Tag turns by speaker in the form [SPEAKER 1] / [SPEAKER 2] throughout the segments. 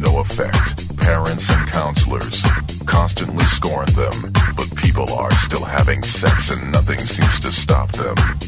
[SPEAKER 1] no effect. Parents and counselors constantly scorn them, but people are still having sex and nothing seems to stop them.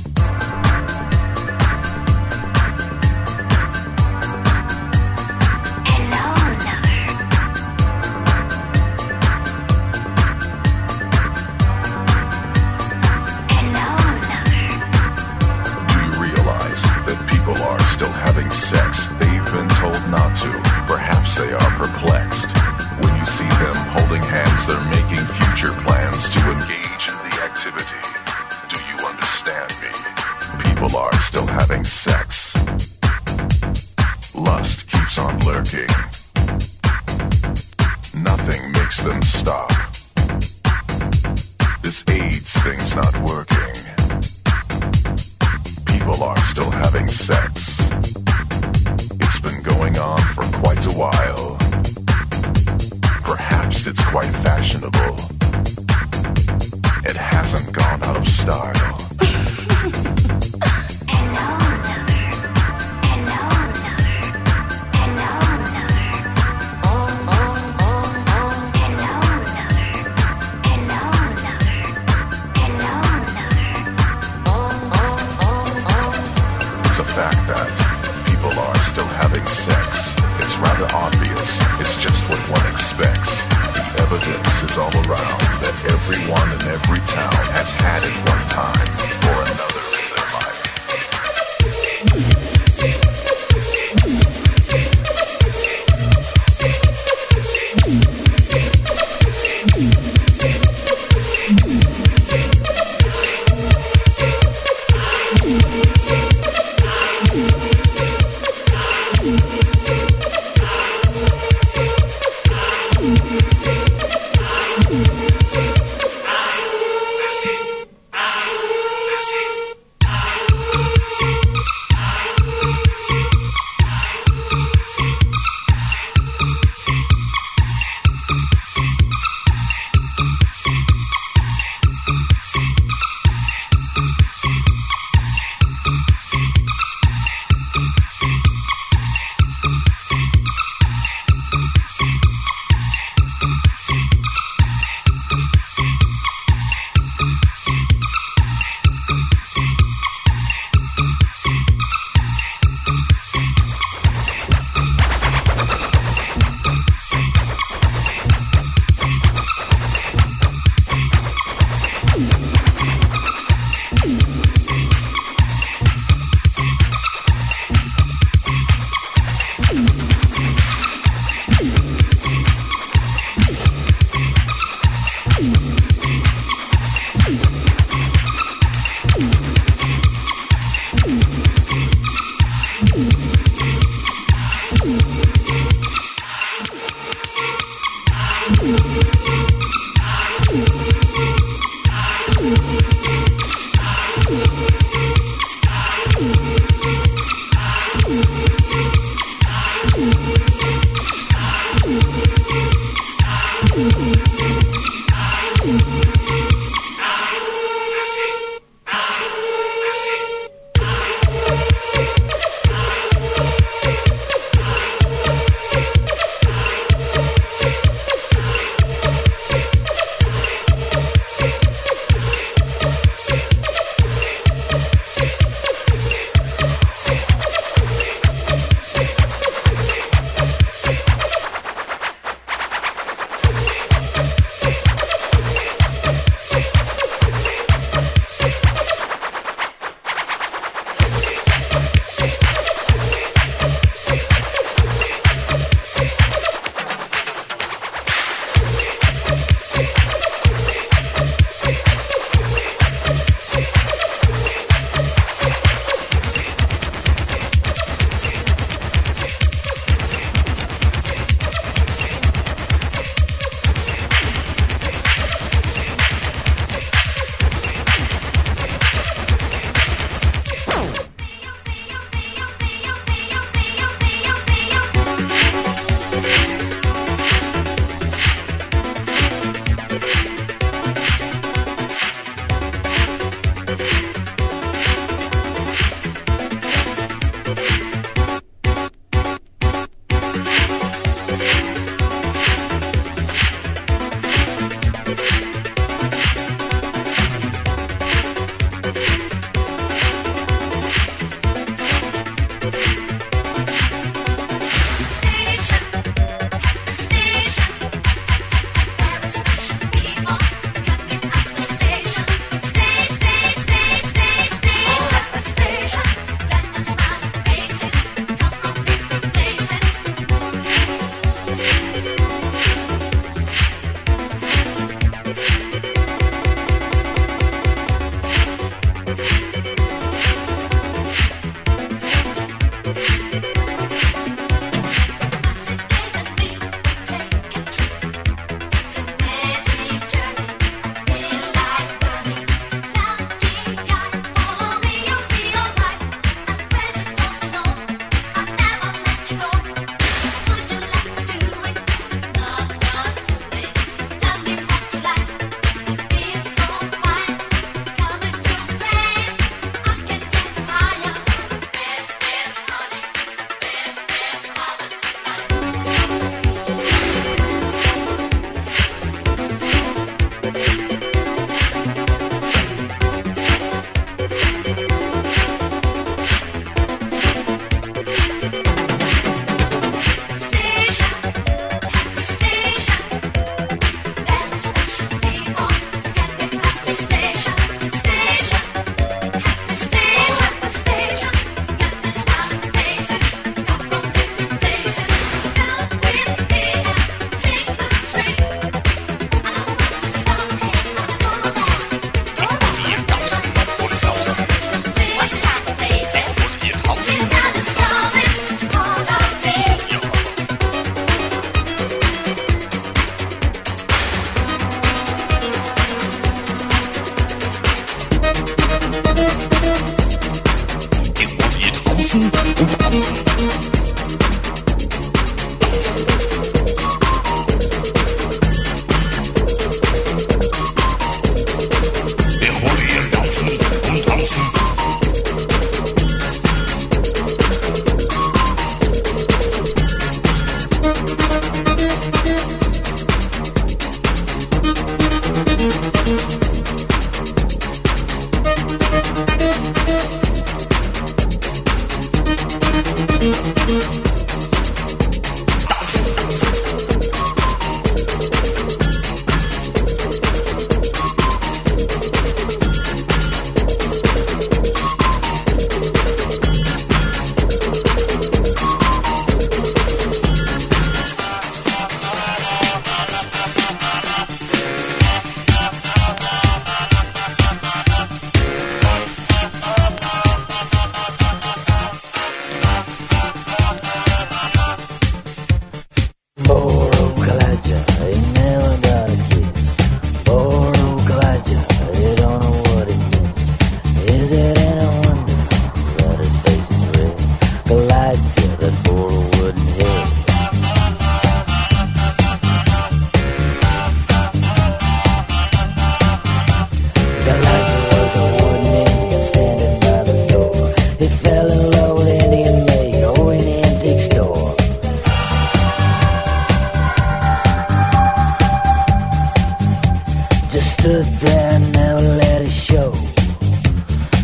[SPEAKER 2] good friend never let it show.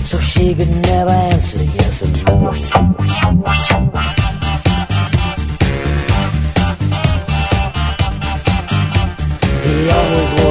[SPEAKER 2] So she could never answer yes or no. He always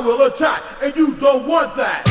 [SPEAKER 3] will attack, and you don't want that.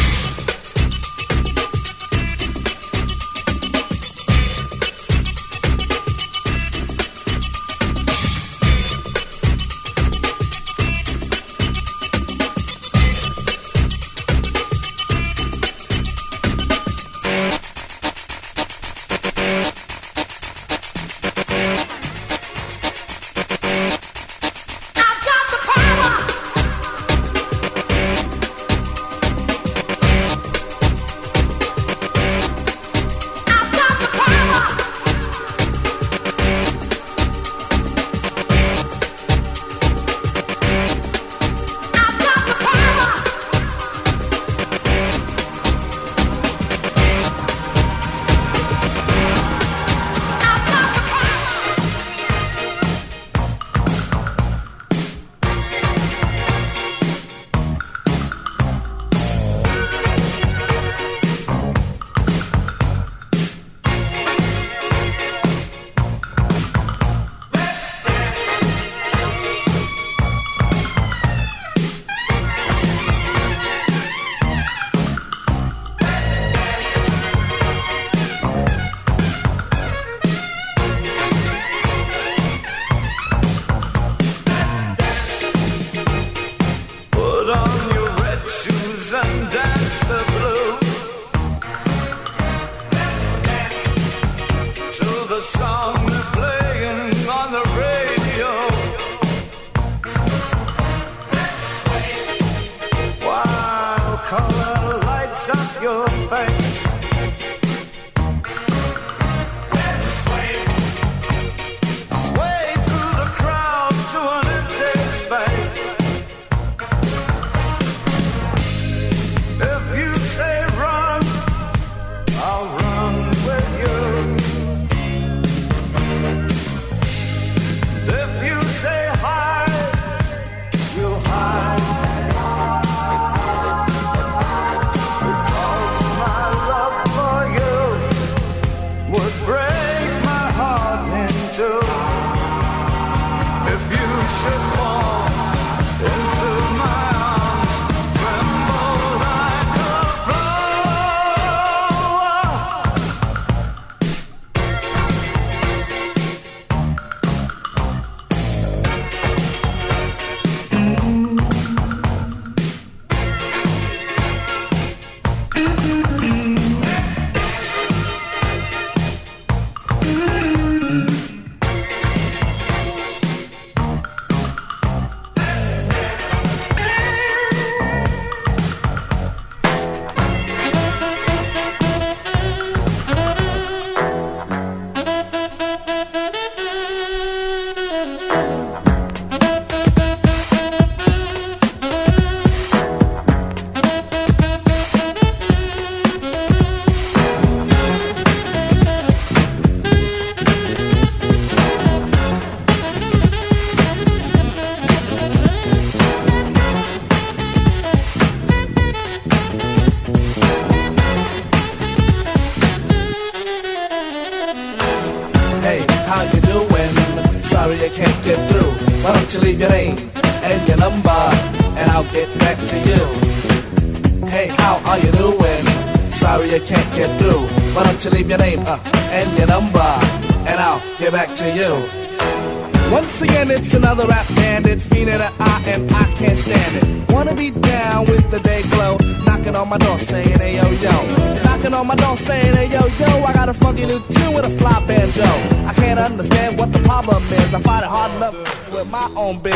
[SPEAKER 4] On
[SPEAKER 5] door saying, hey yo yo, I got a funky new tune with a fly banjo. I can't understand what the problem is, I find it hard enough with my own biz.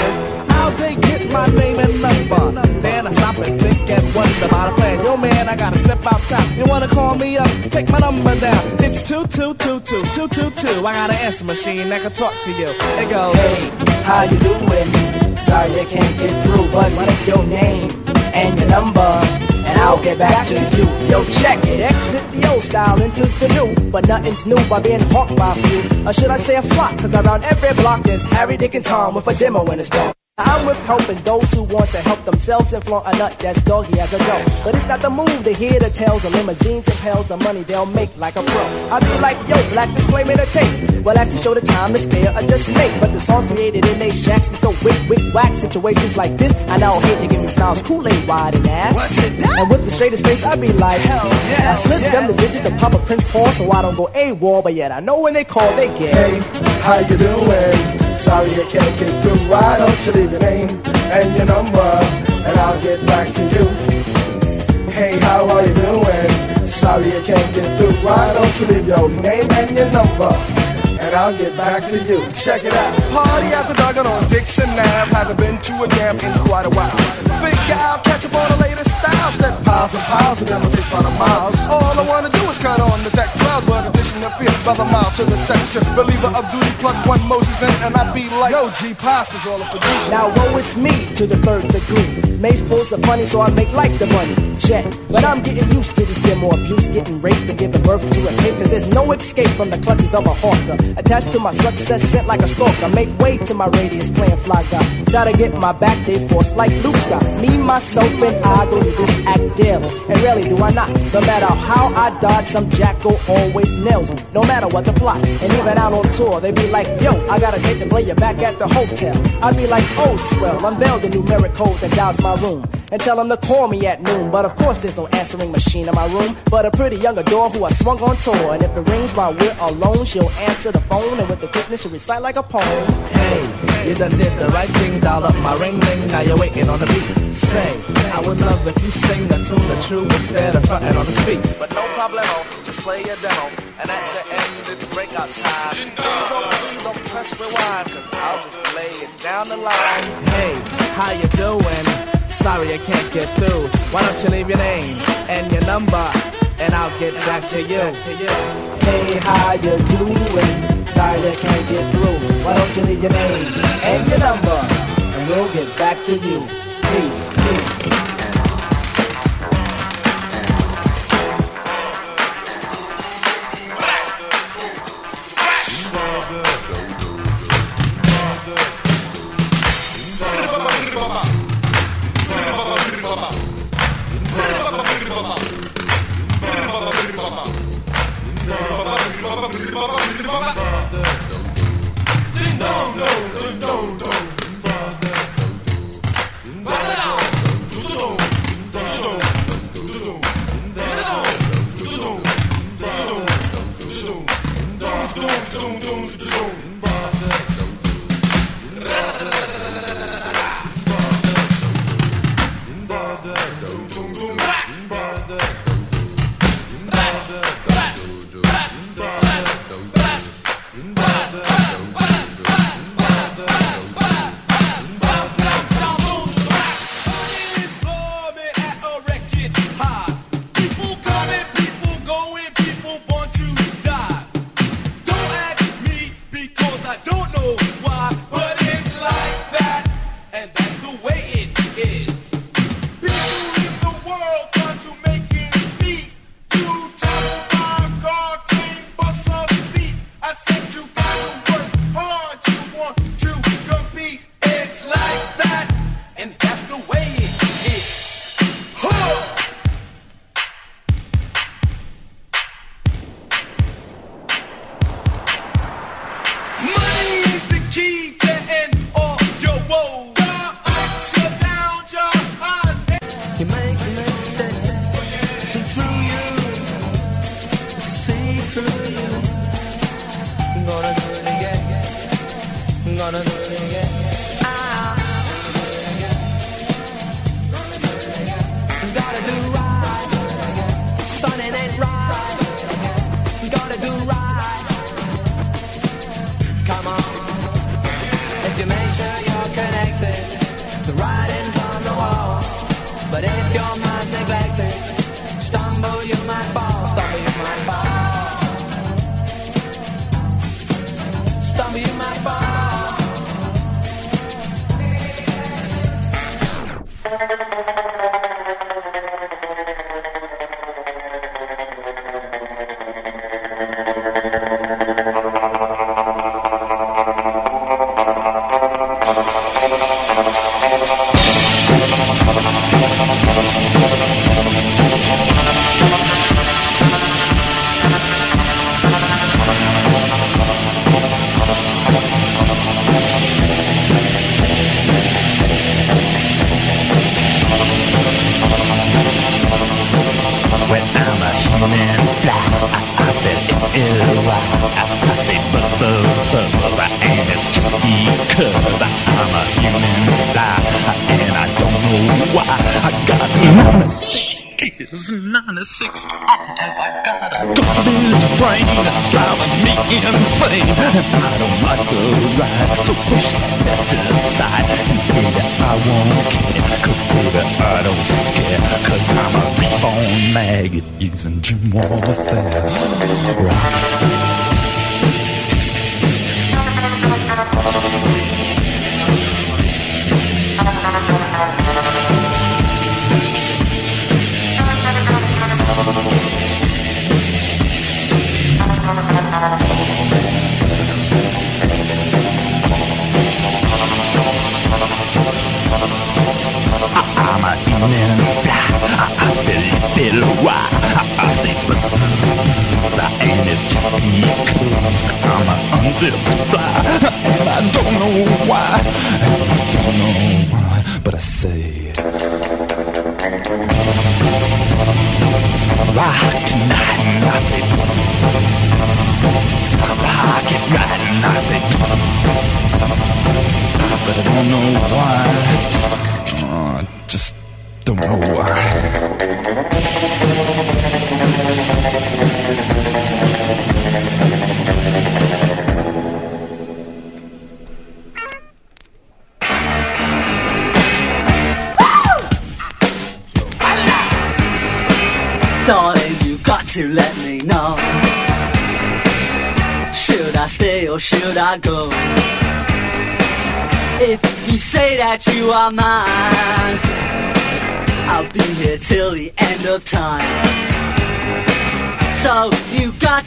[SPEAKER 5] How they get my name and number? Then I stop and think and wonder about a plan. Yo man, I gotta step outside. You wanna call me up? Take my number down. It's two two two two two two two. I got an answer machine that can talk to you. It goes.
[SPEAKER 6] Hey, how you doing? Sorry I can't get through, but what your name and your number? And I'll get back to you. Yo, check it. Exit the old style, enters the new. But nothing's new by being hawked by a few. Or should I say a flock? Cause around every block there's Harry, Dick, and Tom with a demo in his ball. I'm with helping those who want to help themselves and flaunt a nut that's doggy as a go. But it's not the move to hear the tales of limousines and pails of money they'll make like a pro. I be like, yo, black display me the tape. Well, after show the time is fair, I just make. But the songs created in they shacks be so wick, wick, whack. Situations like this, I now hate to give me smiles, Kool-Aid wide and ass. And with the straightest face, I be like, hell yeah. I slip them the digits and pop a Prince Paul so I don't go AWOL. But yet I know when they call, they get.
[SPEAKER 5] Hey, how you doing? Sorry I can't get through. Why don't you leave your name and your number, and I'll get back to you. Hey, how are you doing? Sorry I can't get through. Why don't you leave your name and your number? And I'll get back to you. Check it out. Party at the Duggan on Dixon Ave. Haven't been to a jam in quite a while. Figure I'll catch up on the latest styles. That piles and piles of them will take about a miles. All I wanna do is cut on the deck crowd, but addition of fear, brother mile to the section. Believer of duty, plug one Moses in, and I be like, yo, G Pasta's all a producer.
[SPEAKER 6] Now woe is me to the third degree. Mace pulls the funny, so I make like the money. Check. But I'm getting used to this demo abuse, getting raped and giving birth to a kid. Cause there's no escape from the clutches of a hawker. Attached to my success, sent like a stalker. Make way to my radius, playing fly guy. Try to get my back, they force like Luke's got. Me, myself, and I go this act daily. And rarely do I not. No matter how I dodge, some jackal always nails me. No matter what the plot. And even out on tour, they be like, yo, I got a date to play you back at the hotel. I be like, oh, swell, unveil the numeric code that dials my room. And tell them to call me at noon. But of course, there's no answering machine in my room. But a pretty young adore who I swung on tour. And if it rings while we're alone, she'll answer the phone. And with the quickness, she'll recite like a poem.
[SPEAKER 5] Hey, you done did the right thing, dial up my ring ring, now you're waiting on the beat. Say, I would love if you sing the tune the true instead of fronting on the speak. But no problemo, just play your demo, and at the end it's breakout time. Don't, please don't press rewind, cause I'll just lay it down the line. Hey, how you doing? Sorry I can't get through. Why don't you leave your name and your number, and I'll get back to you.
[SPEAKER 6] Hey, how you doing? Sorry I can't get through. Why don't you leave your name and your number, and we'll get back to you. Peace.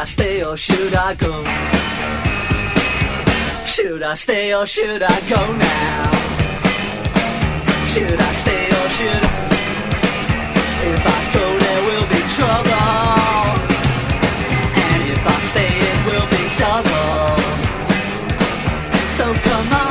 [SPEAKER 7] I stay or should I go? Should I stay or should I go now? Should I stay or should I? If I go, there will be trouble. And if I stay, it will be double. So come on.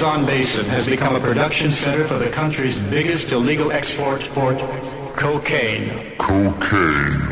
[SPEAKER 8] Amazon basin has become a production center for the country's biggest illegal export port, cocaine.
[SPEAKER 9] Cocaine.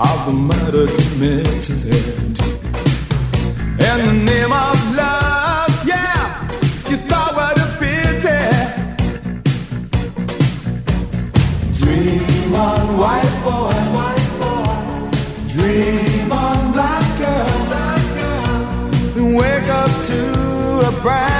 [SPEAKER 3] Of the murder committed in the name of love? Yeah, you thought what a pity. Dream on, white boy. Dream on, black girl. And wake up to a brand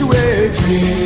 [SPEAKER 3] Your dreams. have washed